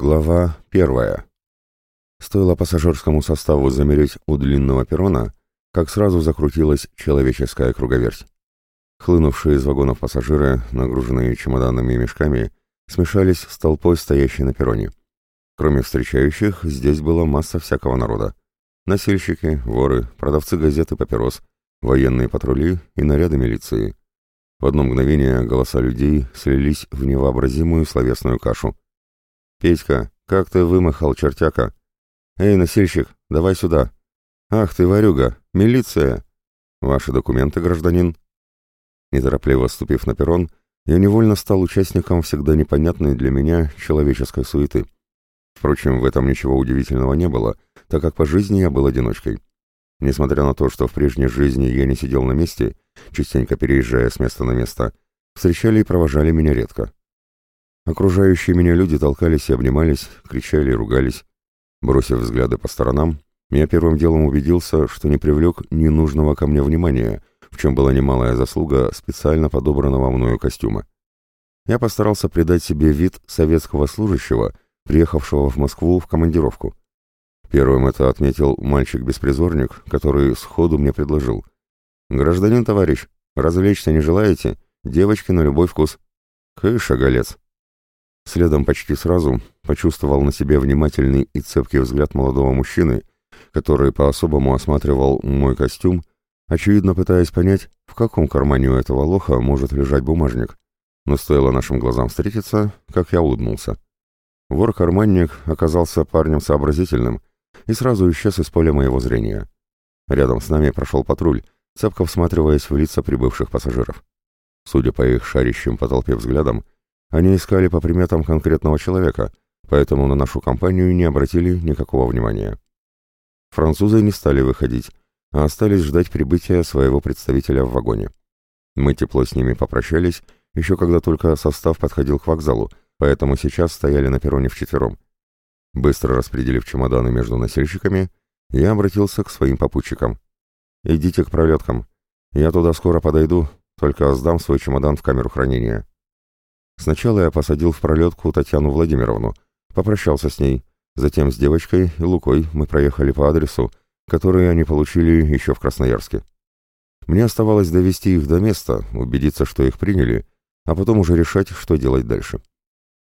Глава первая. Стоило пассажирскому составу замереть у длинного перрона, как сразу закрутилась человеческая круговерть. Хлынувшие из вагонов пассажиры, нагруженные чемоданами и мешками, смешались с толпой, стоящей на перроне. Кроме встречающих, здесь была масса всякого народа. Носильщики, воры, продавцы газет и папирос, военные патрули и наряды милиции. В одно мгновение голоса людей слились в невообразимую словесную кашу. «Петька, как ты вымахал, чертяка? Эй, носильщик, давай сюда. Ах ты, ворюга, милиция! Ваши документы, гражданин?» Неторопливо ступив на перрон, я невольно стал участником всегда непонятной для меня человеческой суеты. Впрочем, в этом ничего удивительного не было, так как по жизни я был одиночкой. Несмотря на то, что в прежней жизни я не сидел на месте, частенько переезжая с места на место, встречали и провожали меня редко. Окружающие меня люди толкались и обнимались, кричали и ругались. Бросив взгляды по сторонам, я первым делом убедился, что не привлек ненужного ко мне внимания, в чем была немалая заслуга специально подобранного мною костюма. Я постарался придать себе вид советского служащего, приехавшего в Москву в командировку. Первым это отметил мальчик-беспризорник, который сходу мне предложил. «Гражданин товарищ, развлечься не желаете? Девочки на любой вкус». «Кыш, оголец!» Следом почти сразу почувствовал на себе внимательный и цепкий взгляд молодого мужчины, который по-особому осматривал мой костюм, очевидно пытаясь понять, в каком кармане у этого лоха может лежать бумажник. Но стоило нашим глазам встретиться, как я улыбнулся. Вор-карманник оказался парнем сообразительным и сразу исчез из поля моего зрения. Рядом с нами прошел патруль, цепко всматриваясь в лица прибывших пассажиров. Судя по их шарящим по толпе взглядам, они искали по приметам конкретного человека, поэтому на нашу компанию не обратили никакого внимания. Французы не стали выходить, а остались ждать прибытия своего представителя в вагоне. Мы тепло с ними попрощались, еще когда только состав подходил к вокзалу, поэтому сейчас стояли на перроне вчетвером. Быстро распределив чемоданы между носильщиками, я обратился к своим попутчикам. «Идите к пролеткам. Я туда скоро подойду, только сдам свой чемодан в камеру хранения». Сначала я посадил в пролетку Татьяну Владимировну, попрощался с ней, затем с девочкой и Лукой мы проехали по адресу, который они получили еще в Красноярске. Мне оставалось довести их до места, убедиться, что их приняли, а потом уже решать, что делать дальше.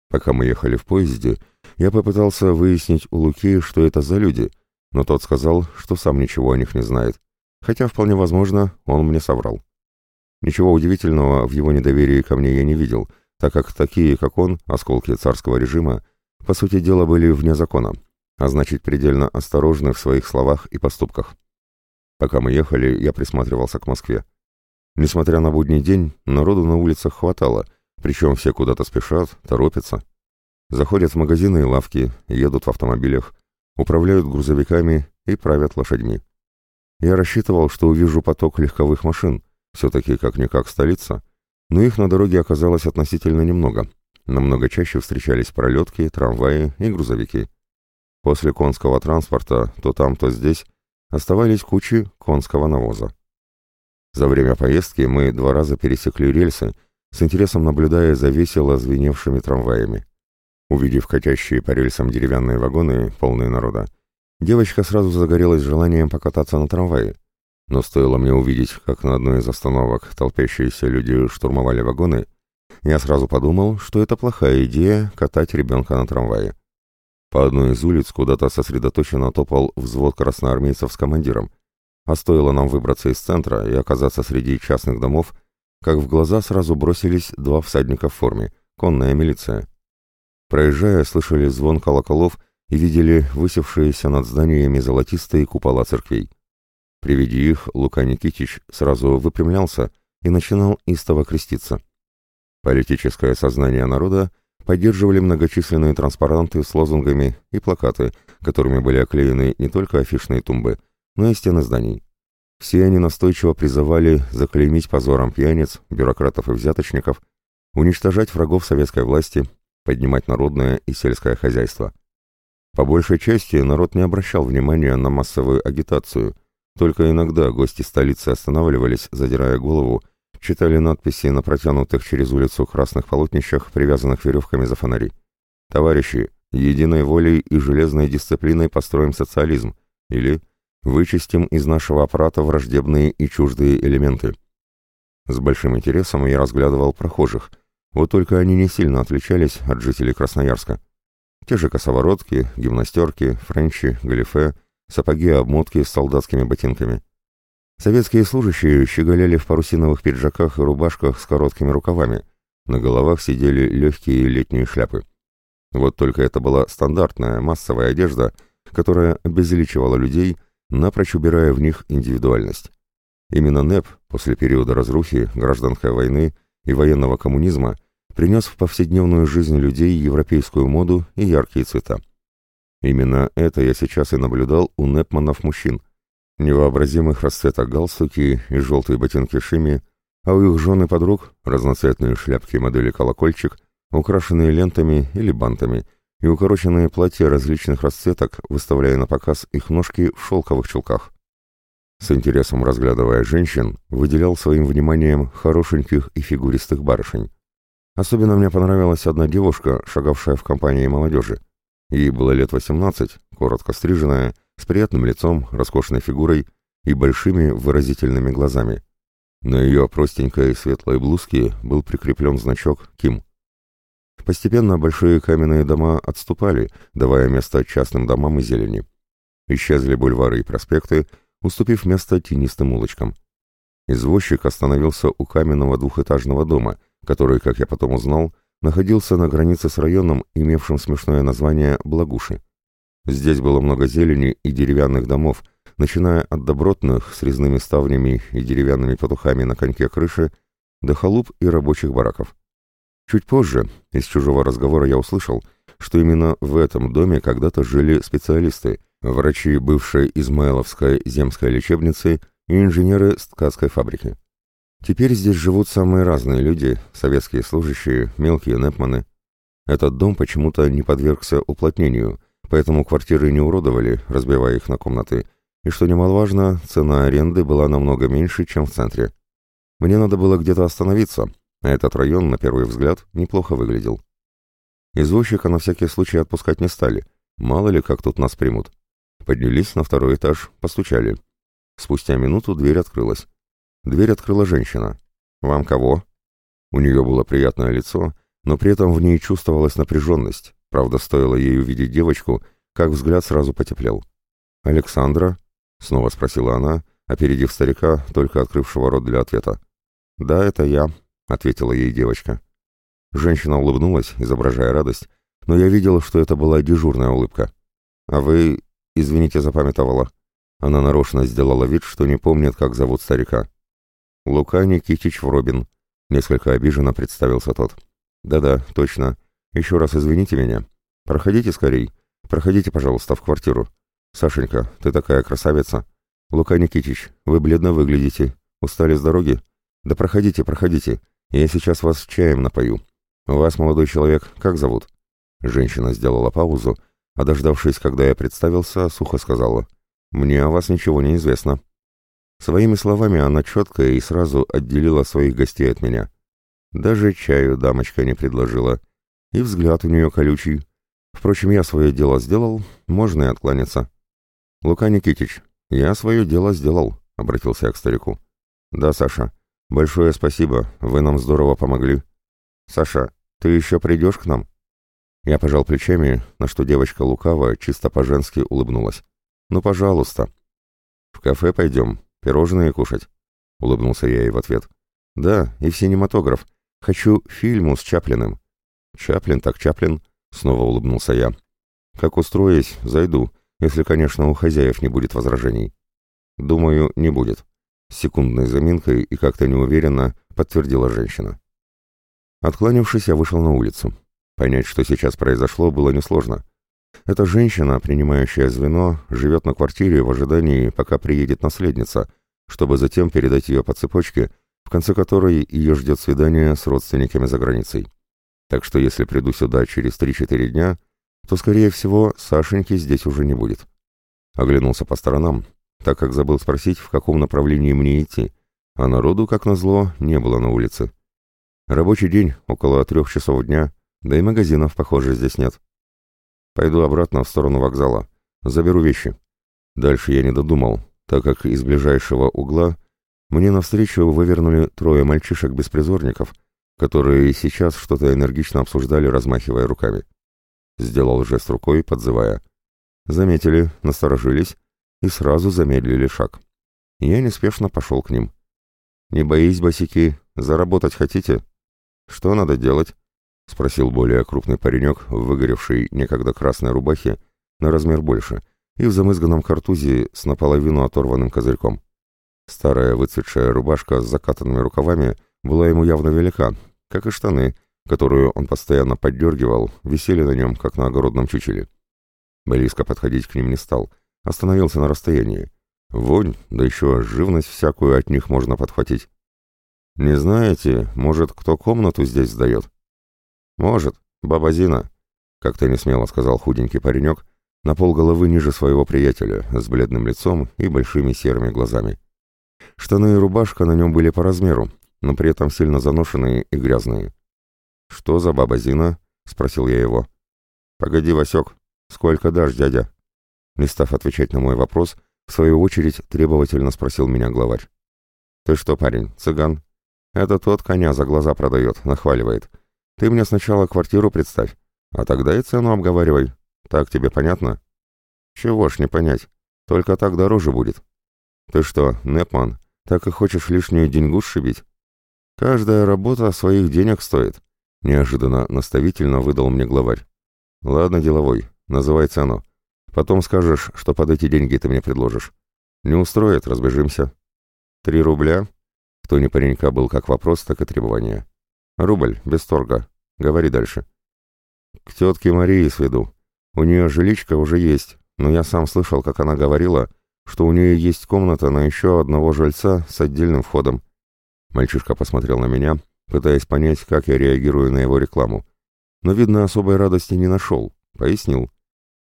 Пока мы ехали в поезде, я попытался выяснить у Луки, что это за люди, но тот сказал, что сам ничего о них не знает, хотя вполне возможно, он мне соврал. Ничего удивительного в его недоверии ко мне я не видел, так как такие, как он, осколки царского режима, по сути дела были вне закона, а значит предельно осторожны в своих словах и поступках. Пока мы ехали, я присматривался к Москве. Несмотря на будний день, народу на улицах хватало, причем все куда-то спешат, торопятся. Заходят в магазины и лавки, едут в автомобилях, управляют грузовиками и правят лошадьми. Я рассчитывал, что увижу поток легковых машин, все-таки как-никак столица, но их на дороге оказалось относительно немного. Намного чаще встречались пролетки, трамваи и грузовики. После конского транспорта то там, то здесь оставались кучи конского навоза. За время поездки мы два раза пересекли рельсы, с интересом наблюдая за весело звеневшими трамваями. Увидев катящие по рельсам деревянные вагоны, полные народа, девочка сразу загорелась желанием покататься на трамвае. Но стоило мне увидеть, как на одной из остановок толпящиеся люди штурмовали вагоны, я сразу подумал, что это плохая идея катать ребенка на трамвае. По одной из улиц куда-то сосредоточенно топал взвод красноармейцев с командиром, а стоило нам выбраться из центра и оказаться среди частных домов, как в глаза сразу бросились два всадника в форме, конная милиция. Проезжая, слышали звон колоколов и видели высевшиеся над зданиями золотистые купола церквей. При виде их Лука Никитич сразу выпрямлялся и начинал истово креститься. Политическое сознание народа поддерживали многочисленные транспаранты с лозунгами и плакаты, которыми были оклеены не только афишные тумбы, но и стены зданий. Все они настойчиво призывали заклеймить позором пьяниц, бюрократов и взяточников, уничтожать врагов советской власти, поднимать народное и сельское хозяйство. По большей части народ не обращал внимания на массовую агитацию – только иногда гости столицы останавливались, задирая голову, читали надписи на протянутых через улицу красных полотнищах, привязанных веревками за фонари. «Товарищи, «Единой волей и железной дисциплиной построим социализм» или «Вычистим из нашего аппарата враждебные и чуждые элементы». С большим интересом я разглядывал прохожих, вот только они не сильно отличались от жителей Красноярска. Те же косоворотки, гимнастерки, френчи, галифе, сапоги-обмотки с солдатскими ботинками. Советские служащие щеголяли в парусиновых пиджаках и рубашках с короткими рукавами, на головах сидели легкие летние шляпы. Вот только это была стандартная массовая одежда, которая обезличивала людей, напрочь убирая в них индивидуальность. Именно НЭП после периода разрухи, гражданской войны и военного коммунизма принес в повседневную жизнь людей европейскую моду и яркие цвета. Именно это я сейчас и наблюдал у НЭПманов-мужчин. Невообразимых расцветок галстуки и желтые ботинки шими, а у их жены подруг разноцветные шляпки модели колокольчик, украшенные лентами или бантами, и укороченные платья различных расцветок, выставляя на показ их ножки в шелковых чулках. С интересом разглядывая женщин, выделял своим вниманием хорошеньких и фигуристых барышень. Особенно мне понравилась одна девушка, шагавшая в компании молодежи. Ей было лет 18, коротко стриженная, с приятным лицом, роскошной фигурой и большими выразительными глазами. На ее простенькой светлой блузке был прикреплен значок «Ким». Постепенно большие каменные дома отступали, давая место частным домам и зелени. Исчезли бульвары и проспекты, уступив место тенистым улочкам. Извозчик остановился у каменного двухэтажного дома, который, как я потом узнал, находился на границе с районом, имевшим смешное название Благуши. Здесь было много зелени и деревянных домов, начиная от добротных с резными ставнями и деревянными потухами на коньке крыши до халуп и рабочих бараков. Чуть позже из чужого разговора я услышал, что именно в этом доме когда-то жили специалисты, врачи бывшей Измайловской земской лечебницы и инженеры с ткацкой фабрики. Теперь здесь живут самые разные люди, советские служащие, мелкие непманы. Этот дом почему-то не подвергся уплотнению, поэтому квартиры не уродовали, разбивая их на комнаты, и, что немаловажно, цена аренды была намного меньше, чем в центре. Мне надо было где-то остановиться, а этот район, на первый взгляд, неплохо выглядел. Извозчика на всякий случай отпускать не стали, мало ли как тут нас примут. Поднялись на второй этаж, постучали. Спустя минуту дверь открылась. Дверь открыла женщина. «Вам кого?» У нее было приятное лицо, но при этом в ней чувствовалась напряженность. Правда, стоило ей увидеть девочку, как взгляд сразу потеплел. «Александра?» — снова спросила она, опередив старика, только открывшего рот для ответа. «Да, это я», — ответила ей девочка. Женщина улыбнулась, изображая радость, но я видел, что это была дежурная улыбка. «А вы, извините, запамятовала». Она нарочно сделала вид, что не помнит, как зовут старика. «Лука Никитич Вробин», — несколько обиженно представился тот. «Да-да, точно. Еще раз извините меня. Проходите скорей. Проходите, пожалуйста, в квартиру. Сашенька, ты такая красавица. Лука Никитич, вы бледно выглядите. Устали с дороги? Да проходите, проходите. Я сейчас вас чаем напою. Вас, молодой человек, как зовут?» Женщина сделала паузу, а дождавшись, когда я представился, сухо сказала. «Мне о вас ничего не известно». Своими словами она четко и сразу отделила своих гостей от меня. Даже чаю дамочка не предложила. И взгляд у нее колючий. Впрочем, я свое дело сделал, можно и откланяться. «Лука Никитич, я свое дело сделал», — обратился я к старику. «Да, Саша, большое спасибо, вы нам здорово помогли». «Саша, ты еще придешь к нам?» Я пожал плечами, на что девочка лукаво, чисто по-женски улыбнулась. «Ну, пожалуйста». «В кафе пойдем, Пирожные кушать?» — улыбнулся я ей в ответ. «Да, и в синематограф. Хочу фильму с Чаплиным». «Чаплин так Чаплин», — снова улыбнулся я. «Как устроюсь, зайду, если, конечно, у хозяев не будет возражений». «Думаю, не будет», — с секундной заминкой и как-то неуверенно подтвердила женщина. Откланившись, я вышел на улицу. Понять, что сейчас произошло, было несложно. Эта женщина, принимающая звено, живет на квартире в ожидании, пока приедет наследница, чтобы затем передать ее по цепочке, в конце которой ее ждет свидание с родственниками за границей. Так что если приду сюда через 3-4 дня, то, скорее всего, Сашеньки здесь уже не будет. Оглянулся по сторонам, так как забыл спросить, в каком направлении мне идти, а народу, как назло, не было на улице. Рабочий день, около трех часов дня, да и магазинов, похоже, здесь нет. Пойду обратно в сторону вокзала. Заберу вещи. Дальше я не додумал, так как из ближайшего угла мне навстречу вывернули трое мальчишек-беспризорников, которые сейчас что-то энергично обсуждали, размахивая руками. Сделал жест рукой, подзывая. Заметили, насторожились и сразу замедлили шаг. Я неспешно пошел к ним. «Не боись, босики, заработать хотите?» «Что надо делать?» — спросил более крупный паренек в выгоревшей некогда красной рубахе на размер больше и в замызганном картузе с наполовину оторванным козырьком. Старая выцветшая рубашка с закатанными рукавами была ему явно велика, как и штаны, которую он постоянно поддергивал, висели на нем, как на огородном чучеле. Близко подходить к ним не стал, остановился на расстоянии. Вонь, да еще живность всякую от них можно подхватить. «Не знаете, может, кто комнату здесь сдает?» «Может, баба Зина», — как-то несмело сказал худенький паренек, на пол головы ниже своего приятеля, с бледным лицом и большими серыми глазами. Штаны и рубашка на нем были по размеру, но при этом сильно заношенные и грязные. «Что за баба Зина?» — спросил я его. «Погоди, Васек, сколько дашь, дядя?» Не став отвечать на мой вопрос, в свою очередь требовательно спросил меня главарь. «Ты что, парень, цыган? Это тот коня за глаза продает, нахваливает. Ты мне сначала квартиру представь, а тогда и цену обговаривай. Так тебе понятно?» «Чего ж не понять, только так дороже будет». «Ты что, Непман, так и хочешь лишнюю деньгу сшибить?» «Каждая работа своих денег стоит», — неожиданно наставительно выдал мне главарь. «Ладно, деловой, называй цену. Потом скажешь, что под эти деньги ты мне предложишь. Не устроит, разбежимся». «Три рубля?» В тоне паренька был как вопрос, так и требование. «Рубль, без торга. Говори дальше». «К тетке Марии сведу. У нее жиличка уже есть, но я сам слышал, как она говорила, что у нее есть комната на еще одного жильца с отдельным входом. Мальчишка посмотрел на меня, пытаясь понять, как я реагирую на его рекламу. Но, видно, особой радости не нашел. Пояснил.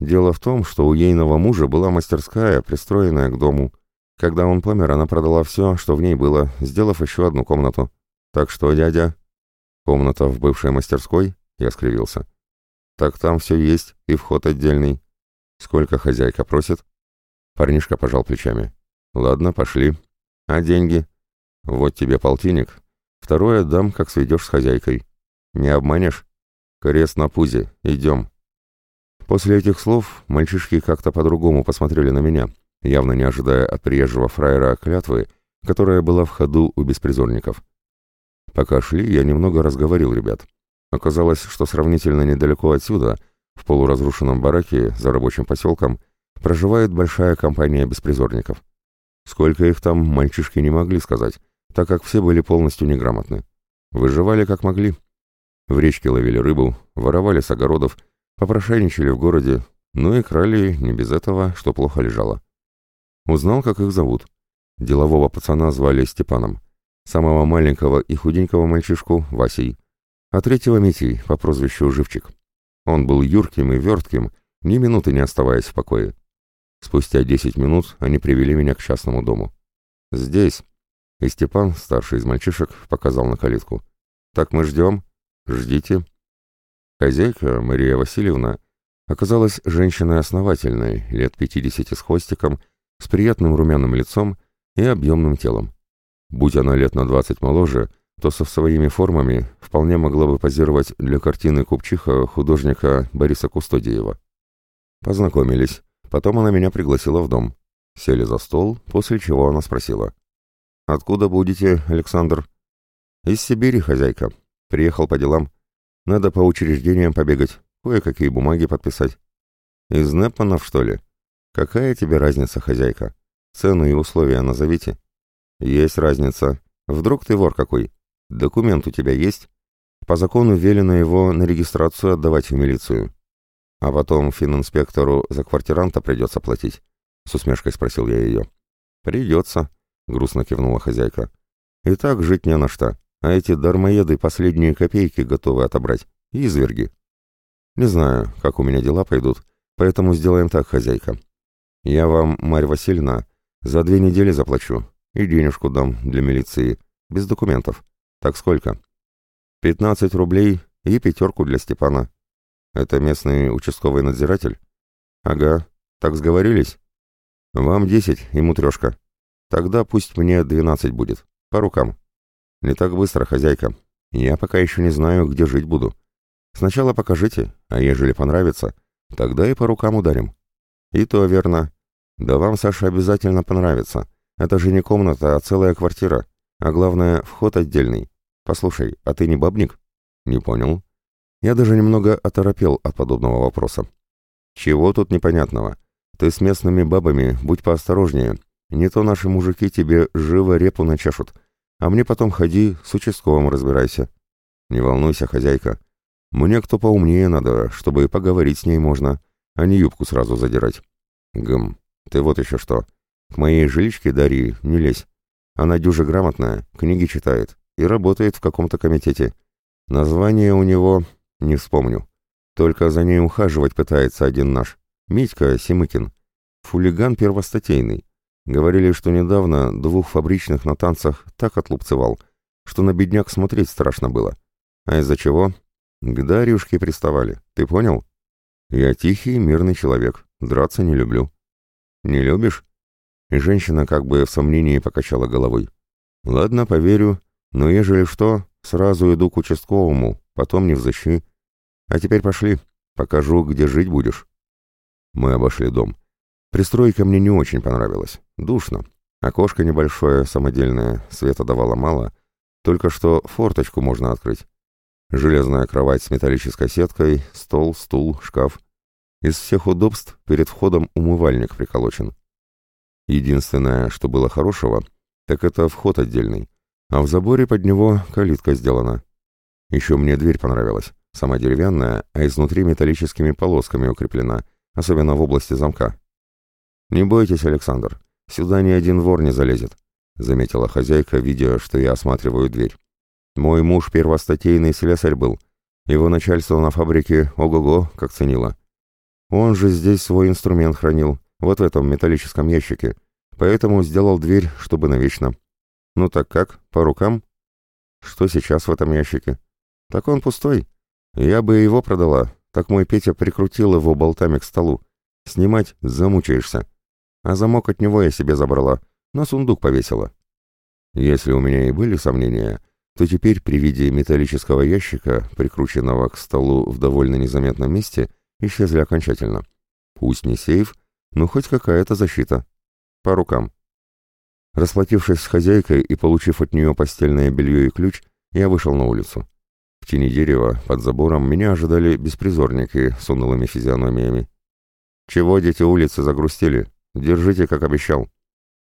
Дело в том, что у ейного мужа была мастерская, пристроенная к дому. Когда он помер, она продала все, что в ней было, сделав еще одну комнату. Так что, дядя... Комната в бывшей мастерской? Я скривился. Так там все есть, и вход отдельный. Сколько хозяйка просит? Парнишка пожал плечами. Ладно, пошли. А деньги? Вот тебе полтинник. Второе дам, как сведешь с хозяйкой. Не обманешь? Крест на пузе. Идем. После этих слов мальчишки как-то по-другому посмотрели на меня, явно не ожидая от приезжего фраера клятвы, которая была в ходу у беспризорников. Пока шли, я немного разговорил ребят. Оказалось, что сравнительно недалеко отсюда, в полуразрушенном бараке за рабочим поселком, проживает большая компания беспризорников. Сколько их там, мальчишки не могли сказать, так как все были полностью неграмотны. Выживали как могли. В речке ловили рыбу, воровали с огородов, попрошайничали в городе, ну и крали не без этого, что плохо лежало. Узнал, как их зовут. Делового пацана звали Степаном, самого маленького и худенького мальчишку — Васей, а третьего — Митей по прозвищу Живчик. Он был юрким и вертким, ни минуты не оставаясь в покое. Спустя десять минут они привели меня к частному дому. «Здесь», и Степан, старший из мальчишек, показал на калитку. «Так мы ждем? Ждите». Хозяйка, Мария Васильевна, оказалась женщиной основательной, лет пятидесяти с хвостиком, с приятным румяным лицом и объемным телом. Будь она лет на двадцать моложе, то со своими формами вполне могла бы позировать для картины купчиха художника Бориса Кустодиева. Познакомились. Потом она меня пригласила в дом. Сели за стол, после чего она спросила. «Откуда будете, Александр?» «Из Сибири, хозяйка. Приехал по делам. Надо по учреждениям побегать, кое-какие бумаги подписать». «Из Непманов, что ли? Какая тебе разница, хозяйка? Цену и условия назовите». «Есть разница. Вдруг ты вор какой? Документ у тебя есть?» По закону велено его на регистрацию отдавать в милицию. А потом фининспектору за квартиранта придется платить? С усмешкой спросил я ее. Придется, грустно кивнула хозяйка. И так жить не на что. А эти дармоеды последние копейки готовы отобрать. Изверги. Не знаю, как у меня дела пойдут, поэтому сделаем так, хозяйка. Я вам, Марь Васильевна, за две недели заплачу и денежку дам для милиции, без документов. Так сколько? Пятнадцать рублей и пятерку для Степана. Это местный участковый надзиратель? Ага, так сговорились? Вам десять, ему трешка. Тогда пусть мне двенадцать будет. По рукам. Не так быстро, хозяйка. Я пока еще не знаю, где жить буду. Сначала покажите, а ежели понравится, тогда и по рукам ударим. И то верно. Да вам, Саша, обязательно понравится. Это же не комната, а целая квартира. А главное, вход отдельный. Послушай, а ты не бабник? Не понял. Я даже немного оторопел от подобного вопроса. Чего тут непонятного? Ты с местными бабами будь поосторожнее. Не то наши мужики тебе живо репу начешут. А мне потом ходи, с участковым разбирайся. Не волнуйся, хозяйка. Мне кто поумнее надо, чтобы поговорить с ней можно, а не юбку сразу задирать. Гм, ты вот еще что. К моей жиличке Дарьи не лезь. Она дюже грамотная, книги читает и работает в каком-то комитете. Название у него не вспомню. Только за ней ухаживать пытается один наш. Митька Симыкин. Фулиган первостатейный. Говорили, что недавно двух фабричных на танцах так отлупцевал, что на бедняк смотреть страшно было. А из-за чего? К Дарюшке приставали. Ты понял? Я тихий, мирный человек. Драться не люблю. Не любишь? И женщина как бы в сомнении покачала головой. Ладно, поверю, но ежели что, сразу иду к участковому, потом не взыщи. А теперь пошли, покажу, где жить будешь. Мы обошли дом. Пристройка мне не очень понравилась. Душно. Окошко небольшое, самодельное, света давало мало. Только что форточку можно открыть. Железная кровать с металлической сеткой, стол, стул, шкаф. Из всех удобств перед входом умывальник приколочен. Единственное, что было хорошего, так это вход отдельный, а в заборе под него калитка сделана. Еще мне дверь понравилась, сама деревянная, а изнутри металлическими полосками укреплена, особенно в области замка. «Не бойтесь, Александр, сюда ни один вор не залезет», — заметила хозяйка, видя, что я осматриваю дверь. Мой муж первостатейный слесарь был. Его начальство на фабрике ого-го как ценило. Он же здесь свой инструмент хранил, вот в этом металлическом ящике. Поэтому сделал дверь, чтобы навечно. Ну так как, по рукам? Что сейчас в этом ящике? Так он пустой. Я бы его продала, так мой Петя прикрутил его болтами к столу. Снимать замучаешься. А замок от него я себе забрала, на сундук повесила. Если у меня и были сомнения, то теперь при виде металлического ящика, прикрученного к столу в довольно незаметном месте, исчезли окончательно. Пусть не сейф, но хоть какая-то защита. По рукам. Расплатившись с хозяйкой и получив от нее постельное белье и ключ, я вышел на улицу. В тени дерева, под забором, меня ожидали беспризорники с унылыми физиономиями. «Чего дети улицы загрустили? Держите, как обещал».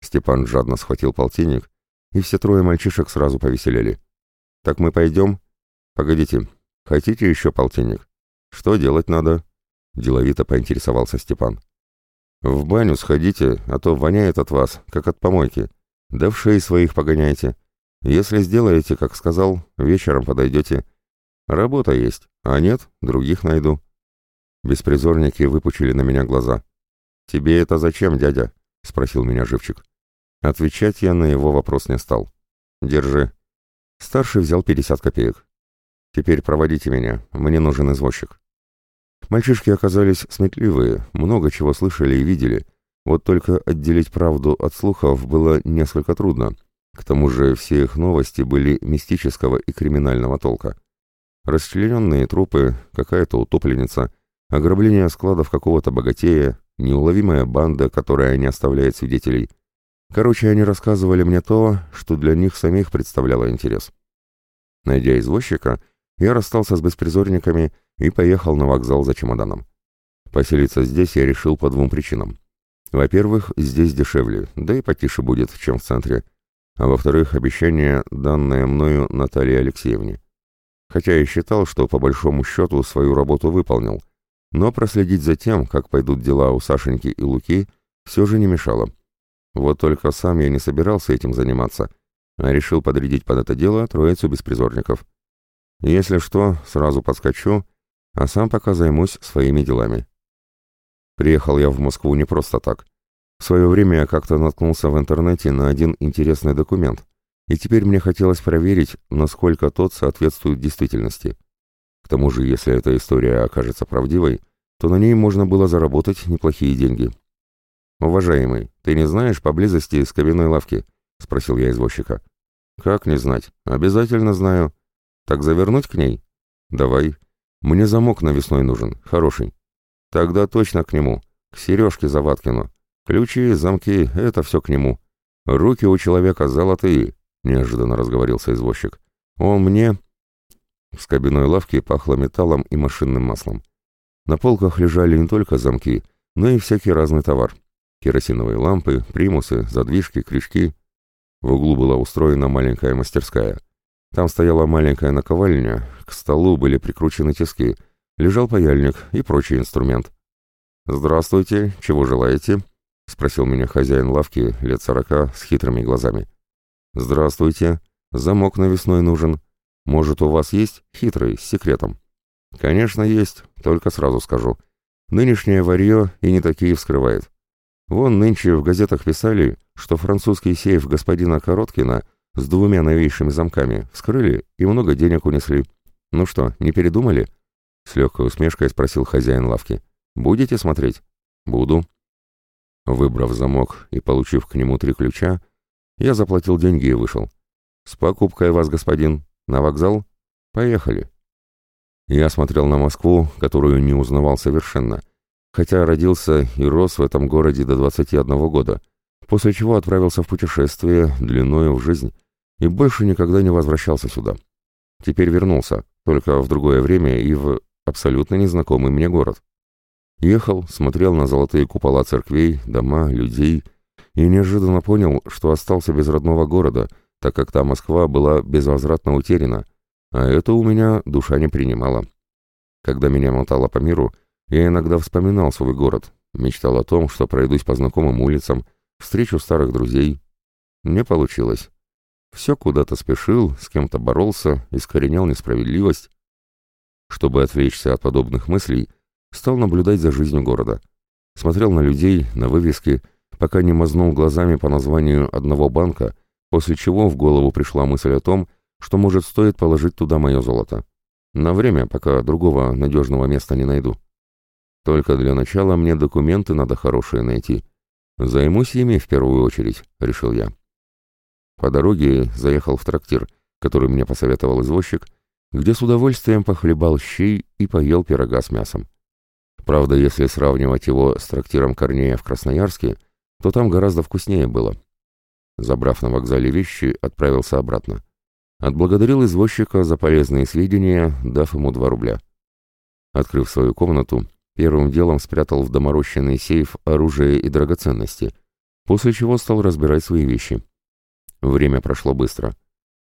Степан жадно схватил полтинник, и все трое мальчишек сразу повеселели. «Так мы пойдем?» «Погодите, хотите еще полтинник?» «Что делать надо?» Деловито поинтересовался Степан. «В баню сходите, а то воняет от вас, как от помойки. Да в шеи своих погоняйте. Если сделаете, как сказал, вечером подойдете. Работа есть, а нет, других найду». Беспризорники выпучили на меня глаза. «Тебе это зачем, дядя?» — спросил меня Живчик. Отвечать я на его вопрос не стал. «Держи», Старший взял 50 копеек. «Теперь проводите меня, мне нужен извозчик». Мальчишки оказались сметливые, много чего слышали и видели, вот только отделить правду от слухов было несколько трудно. К тому же все их новости были мистического и криминального толка. Расчлененные трупы, какая-то утопленница, ограбление складов какого-то богатея, неуловимая банда, которая не оставляет свидетелей — Короче, они рассказывали мне то, что для них самих представляло интерес. Найдя извозчика, я расстался с беспризорниками и поехал на вокзал за чемоданом. Поселиться здесь я решил по двум причинам. Во-первых, здесь дешевле, да и потише будет, чем в центре. А во-вторых, обещание, данное мною Наталье Алексеевне. Хотя я считал, что по большому счету свою работу выполнил, но проследить за тем, как пойдут дела у Сашеньки и Луки, все же не мешало. Вот только сам я не собирался этим заниматься, а решил подрядить под это дело троицу беспризорников. Если что, сразу подскочу, а сам пока займусь своими делами. Приехал я в Москву не просто так. В свое время я как-то наткнулся в интернете на один интересный документ, и теперь мне хотелось проверить, насколько тот соответствует действительности. К тому же, если эта история окажется правдивой, то на ней можно было заработать неплохие деньги. «Уважаемый, ты не знаешь поблизости с кабиной лавки?» — спросил я извозчика. «Как не знать? Обязательно знаю. Так завернуть к ней?» «Давай. Мне замок навесной нужен, хороший». «Тогда точно к нему. К Сережке Заваткину. Ключи, замки — это все к нему. Руки у человека золотые», — неожиданно разговорился извозчик. «Он мне...» С кабиной лавки пахло металлом и машинным маслом. На полках лежали не только замки, но и всякий разный товар. Керосиновые лампы, примусы, задвижки, крючки. В углу была устроена маленькая мастерская. Там стояла маленькая наковальня, к столу были прикручены тиски, лежал паяльник и прочий инструмент. «Здравствуйте, чего желаете?» — спросил меня хозяин лавки лет сорока с хитрыми глазами. «Здравствуйте, замок навесной нужен. Может, у вас есть хитрый, с секретом?» «Конечно, есть, только сразу скажу. Нынешнее варье и не такие вскрывает. Вон нынче в газетах писали, что французский сейф господина Короткина с двумя новейшими замками вскрыли и много денег унесли. Ну что, не передумали?» С легкой усмешкой спросил хозяин лавки. «Будете смотреть?» «Буду». Выбрав замок и получив к нему три ключа, я заплатил деньги и вышел. «С покупкой вас, господин. На вокзал? Поехали». Я смотрел на Москву, которую не узнавал совершенно, хотя родился и рос в этом городе до 21 года, после чего отправился в путешествие длиною в жизнь и больше никогда не возвращался сюда. Теперь вернулся, только в другое время и в абсолютно незнакомый мне город. Ехал, смотрел на золотые купола церквей, дома, людей и неожиданно понял, что остался без родного города, так как та Москва была безвозвратно утеряна, а это у меня душа не принимала. Когда меня мотало по миру, я иногда вспоминал свой город, мечтал о том, что пройдусь по знакомым улицам, встречу старых друзей. Не получилось. Все куда-то спешил, с кем-то боролся, искоренял несправедливость. Чтобы отвлечься от подобных мыслей, стал наблюдать за жизнью города. Смотрел на людей, на вывески, пока не мазнул глазами по названию одного банка, после чего в голову пришла мысль о том, что, может, стоит положить туда мое золото. На время, пока другого надежного места не найду. Только для начала мне документы надо хорошие найти. Займусь ими в первую очередь, решил я. По дороге заехал в трактир, который мне посоветовал извозчик, где с удовольствием похлебал щей и поел пирога с мясом. Правда, если сравнивать его с трактиром Корнея в Красноярске, то там гораздо вкуснее было. Забрав на вокзале вещи, отправился обратно. Отблагодарил извозчика за полезные сведения, дав ему два рубля. Открыв свою комнату, первым делом спрятал в доморощенный сейф оружие и драгоценности, после чего стал разбирать свои вещи. Время прошло быстро.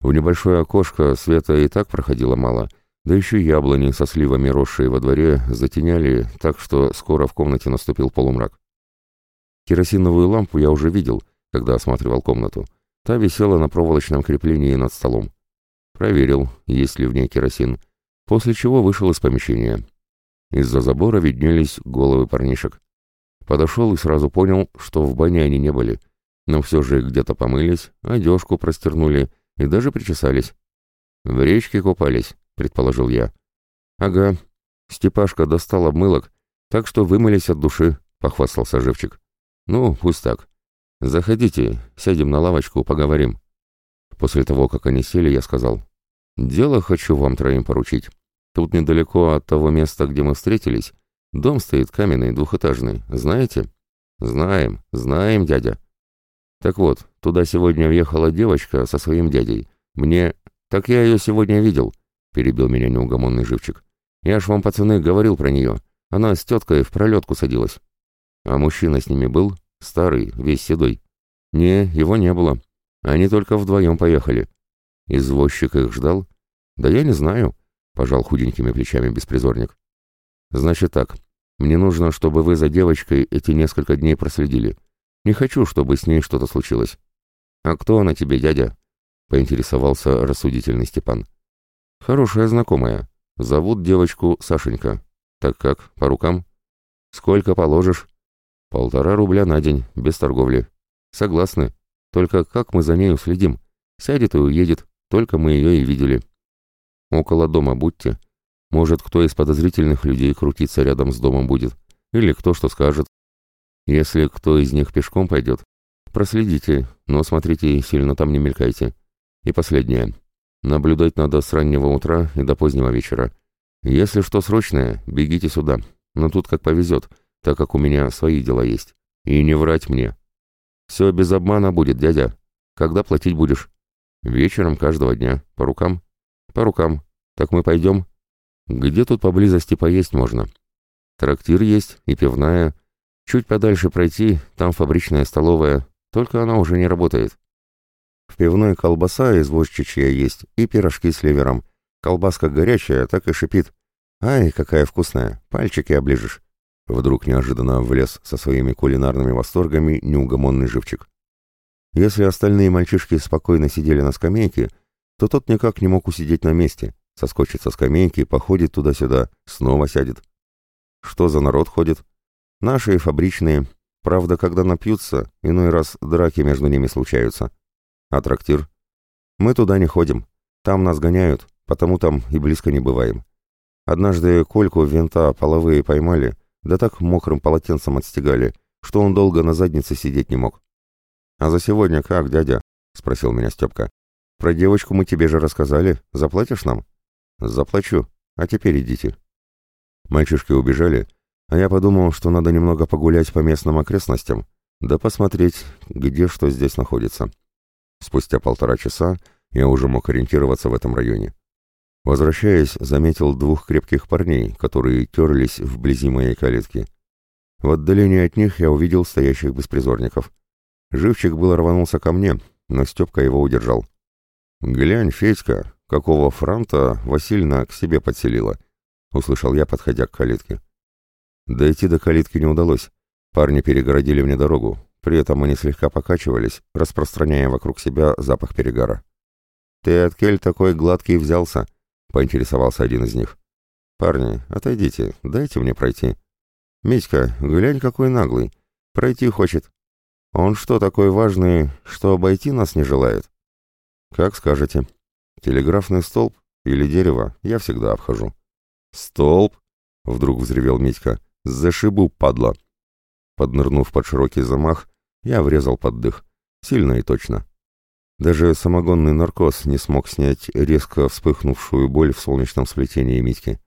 В небольшое окошко света и так проходило мало, да еще яблони со сливами, росшие во дворе, затеняли, так что скоро в комнате наступил полумрак. Керосиновую лампу я уже видел, когда осматривал комнату. Та висела на проволочном креплении над столом. Проверил, есть ли в ней керосин, после чего вышел из помещения. Из-за забора виднелись головы парнишек. Подошел и сразу понял, что в бане они не были, но все же где-то помылись, одежку простернули и даже причесались. «В речке купались», — предположил я. «Ага, Степашка достал обмылок, так что вымылись от души», — похвастался Живчик. «Ну, пусть так. «Заходите, сядем на лавочку, поговорим». После того, как они сели, я сказал, «Дело хочу вам троим поручить. Тут недалеко от того места, где мы встретились, дом стоит каменный, двухэтажный. Знаете?» «Знаем, знаем, дядя». «Так вот, туда сегодня въехала девочка со своим дядей. Мне... Так я ее сегодня видел», — перебил меня неугомонный живчик. «Я ж вам, пацаны, говорил про нее. Она с теткой в пролетку садилась». «А мужчина с ними был?» Старый, весь седой. Не, его не было. Они только вдвоем поехали. Извозчик их ждал? Да я не знаю, пожал худенькими плечами беспризорник. Значит так, мне нужно, чтобы вы за девочкой эти несколько дней проследили. Не хочу, чтобы с ней что-то случилось. А кто она тебе, дядя? Поинтересовался рассудительный Степан. Хорошая знакомая. Зовут девочку Сашенька. Так как, по рукам? Сколько положишь? Полтора рубля на день, без торговли. Согласны. Только как мы за нею следим? Сядет и уедет, только мы ее и видели. Около дома будьте. Может, кто из подозрительных людей крутиться рядом с домом будет, или кто что скажет. Если кто из них пешком пойдет, проследите, но смотрите, сильно там не мелькайте. И последнее. Наблюдать надо с раннего утра и до позднего вечера. Если что срочное, бегите сюда. Но тут как повезет, так как у меня свои дела есть. И не врать мне. Все без обмана будет, дядя. Когда платить будешь? Вечером каждого дня. По рукам? По рукам. Так мы пойдем? Где тут поблизости поесть можно? Трактир есть и пивная. Чуть подальше пройти, там фабричная столовая. Только она уже не работает. В пивной колбаса извозчичья есть и пирожки с ливером. Колбаска горячая, так и шипит. Ай, какая вкусная, пальчики оближешь. Вдруг неожиданно влез со своими кулинарными восторгами неугомонный живчик. Если остальные мальчишки спокойно сидели на скамейке, то тот никак не мог усидеть на месте, соскочит со скамейки, походит туда-сюда, снова сядет. Что за народ ходит? Наши и фабричные. Правда, когда напьются, иной раз драки между ними случаются. А трактир? Мы туда не ходим. Там нас гоняют, потому там и близко не бываем. Однажды Кольку винта половые поймали, да так мокрым полотенцем отстегали, что он долго на заднице сидеть не мог. «А за сегодня как, дядя?» — спросил меня Степка. «Про девочку мы тебе же рассказали. Заплатишь нам?» «Заплачу. А теперь идите». Мальчишки убежали, а я подумал, что надо немного погулять по местным окрестностям, да посмотреть, где что здесь находится. Спустя полтора часа я уже мог ориентироваться в этом районе. Возвращаясь, заметил двух крепких парней, которые терлись вблизи моей калитки. В отдалении от них я увидел стоящих беспризорников. Живчик был рванулся ко мне, но Степка его удержал. «Глянь, Федька, какого франта Васильна к себе подселила», — услышал я, подходя к калитке. Дойти до калитки не удалось. Парни перегородили мне дорогу, при этом они слегка покачивались, распространяя вокруг себя запах перегара. «Ты от кель такой гладкий взялся?» — поинтересовался один из них. «Парни, отойдите, дайте мне пройти». «Митька, глянь, какой наглый. Пройти хочет. Он что, такой важный, что обойти нас не желает?» «Как скажете. Телеграфный столб или дерево я всегда обхожу». «Столб?» — вдруг взревел Митька. «Зашибу, падла!» Поднырнув под широкий замах, я врезал под дых. Сильно и точно. Даже самогонный наркоз не смог снять резко вспыхнувшую боль в солнечном сплетении Митьки.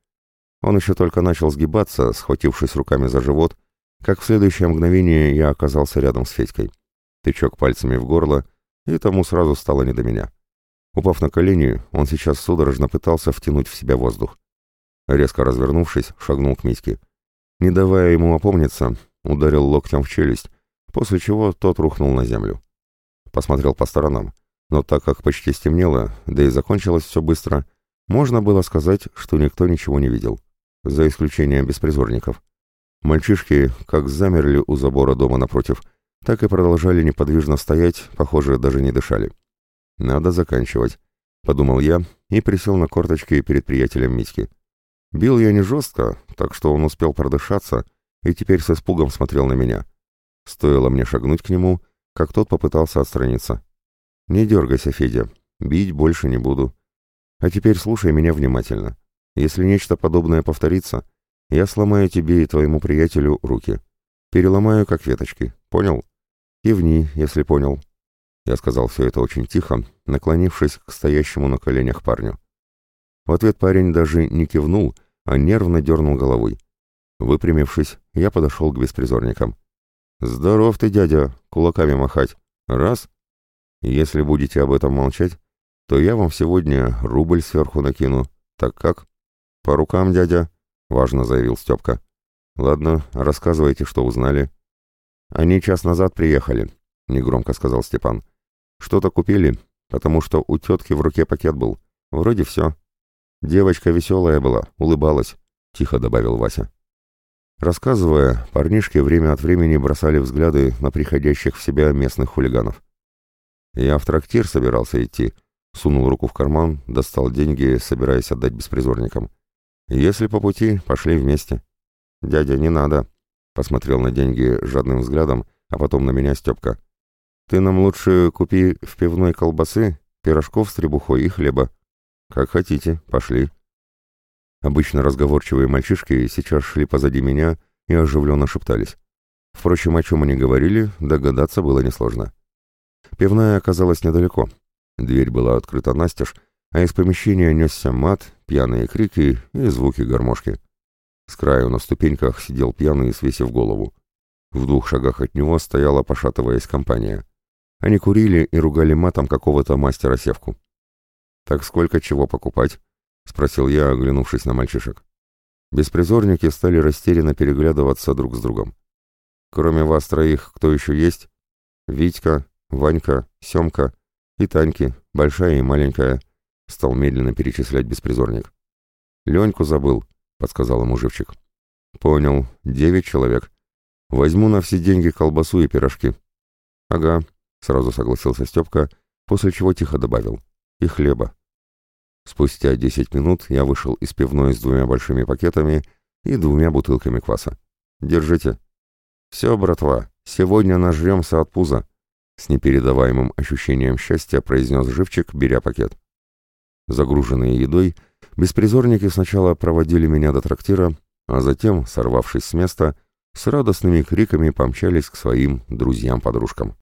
Он еще только начал сгибаться, схватившись руками за живот, как в следующее мгновение я оказался рядом с Федькой. Тычок пальцами в горло, и тому сразу стало не до меня. Упав на колени, он сейчас судорожно пытался втянуть в себя воздух. Резко развернувшись, шагнул к Митьке. Не давая ему опомниться, ударил локтем в челюсть, после чего тот рухнул на землю. Посмотрел по сторонам, но так как почти стемнело, да и закончилось все быстро, можно было сказать, что никто ничего не видел, за исключением беспризорников. Мальчишки как замерли у забора дома напротив, так и продолжали неподвижно стоять, похоже, даже не дышали. «Надо заканчивать», — подумал я и присел на корточки перед приятелем Митьки. Бил я не жестко, так что он успел продышаться и теперь с испугом смотрел на меня. Стоило мне шагнуть к нему, как тот попытался отстраниться. «Не дергайся, Федя, бить больше не буду. А теперь слушай меня внимательно. Если нечто подобное повторится, я сломаю тебе и твоему приятелю руки. Переломаю, как веточки. Понял? Кивни, если понял». Я сказал все это очень тихо, наклонившись к стоящему на коленях парню. В ответ парень даже не кивнул, а нервно дернул головой. Выпрямившись, я подошел к беспризорникам. «Здоров ты, дядя, кулаками махать. Раз. Если будете об этом молчать, то я вам сегодня рубль сверху накину. Так как?» «По рукам, дядя», — важно заявил Степка. «Ладно, рассказывайте, что узнали». «Они час назад приехали», — негромко сказал Степан. «Что-то купили, потому что у тетки в руке пакет был. Вроде все. Девочка веселая была, улыбалась», — тихо добавил Вася. Рассказывая, парнишки время от времени бросали взгляды на приходящих в себя местных хулиганов. Я в трактир собирался идти, сунул руку в карман, достал деньги, собираясь отдать беспризорникам. Если по пути, пошли вместе. «Дядя, не надо», — посмотрел на деньги жадным взглядом, а потом на меня Степка. «Ты нам лучше купи в пивной колбасы, пирожков с требухой и хлеба. Как хотите, пошли». Обычно разговорчивые мальчишки сейчас шли позади меня и оживленно шептались. Впрочем, о чем они говорили, догадаться было несложно. Пивная оказалась недалеко. Дверь была открыта настежь, а из помещения несся мат, пьяные крики и звуки гармошки. С краю на ступеньках сидел пьяный, свесив голову. В двух шагах от него стояла, пошатываясь, компания. Они курили и ругали матом какого-то мастера-севку. «Так сколько чего покупать?» — спросил я, оглянувшись на мальчишек. Беспризорники стали растерянно переглядываться друг с другом. «Кроме вас троих, кто еще есть?» «Витька, Ванька, Семка и Таньки, большая и маленькая», — стал медленно перечислять беспризорник. «Леньку забыл», — подсказал ему живчик. «Понял, девять человек. Возьму на все деньги колбасу и пирожки». «Ага», — сразу согласился Степка, после чего тихо добавил. «И хлеба». Спустя десять минут я вышел из пивной с двумя большими пакетами и двумя бутылками кваса. «Держите». «Все, братва, сегодня нажремся от пуза», — с непередаваемым ощущением счастья произнес живчик, беря пакет. Загруженные едой, беспризорники сначала проводили меня до трактира, а затем, сорвавшись с места, с радостными криками помчались к своим друзьям-подружкам.